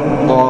الضالين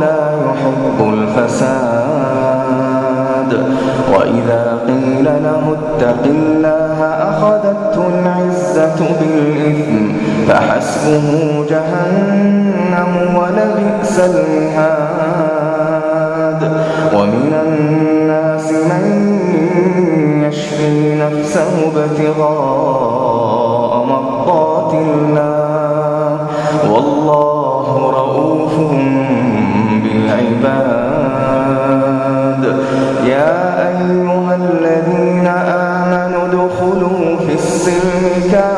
لا يحب الفساد. وإذا قيل له اتق الله أخذته العزة بالإثم فحسبه جهنم ولبئس المهاد. ومن الناس من يشري نفسه ابتغاء مرضات الله. والله رؤوف بالعباد. يا أيها الذين آمنوا ادخلوا في السلم كافة.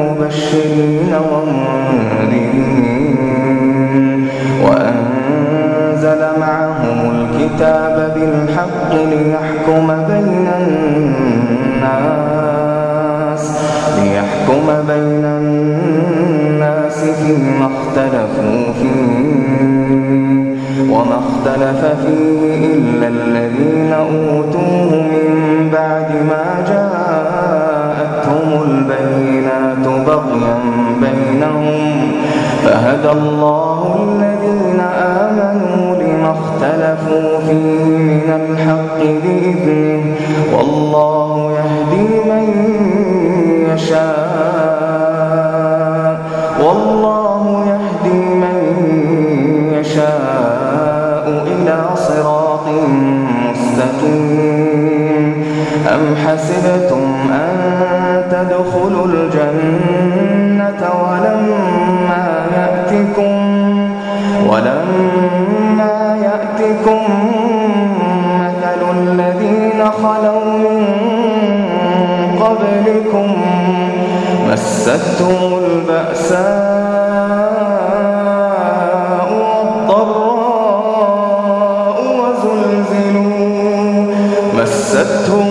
مبشرين ومنذرين وأنزل معهم الكتاب بالحق ليحكم بين الناس ليحكم بين الناس فيما اختلفوا فيه. وما اختلف فيه إلا الذين أوتوه فهدى الله الذين آمنوا لما اختلفوا فيه من الحق بإذنه. والله يهدي من يشاء. مستهم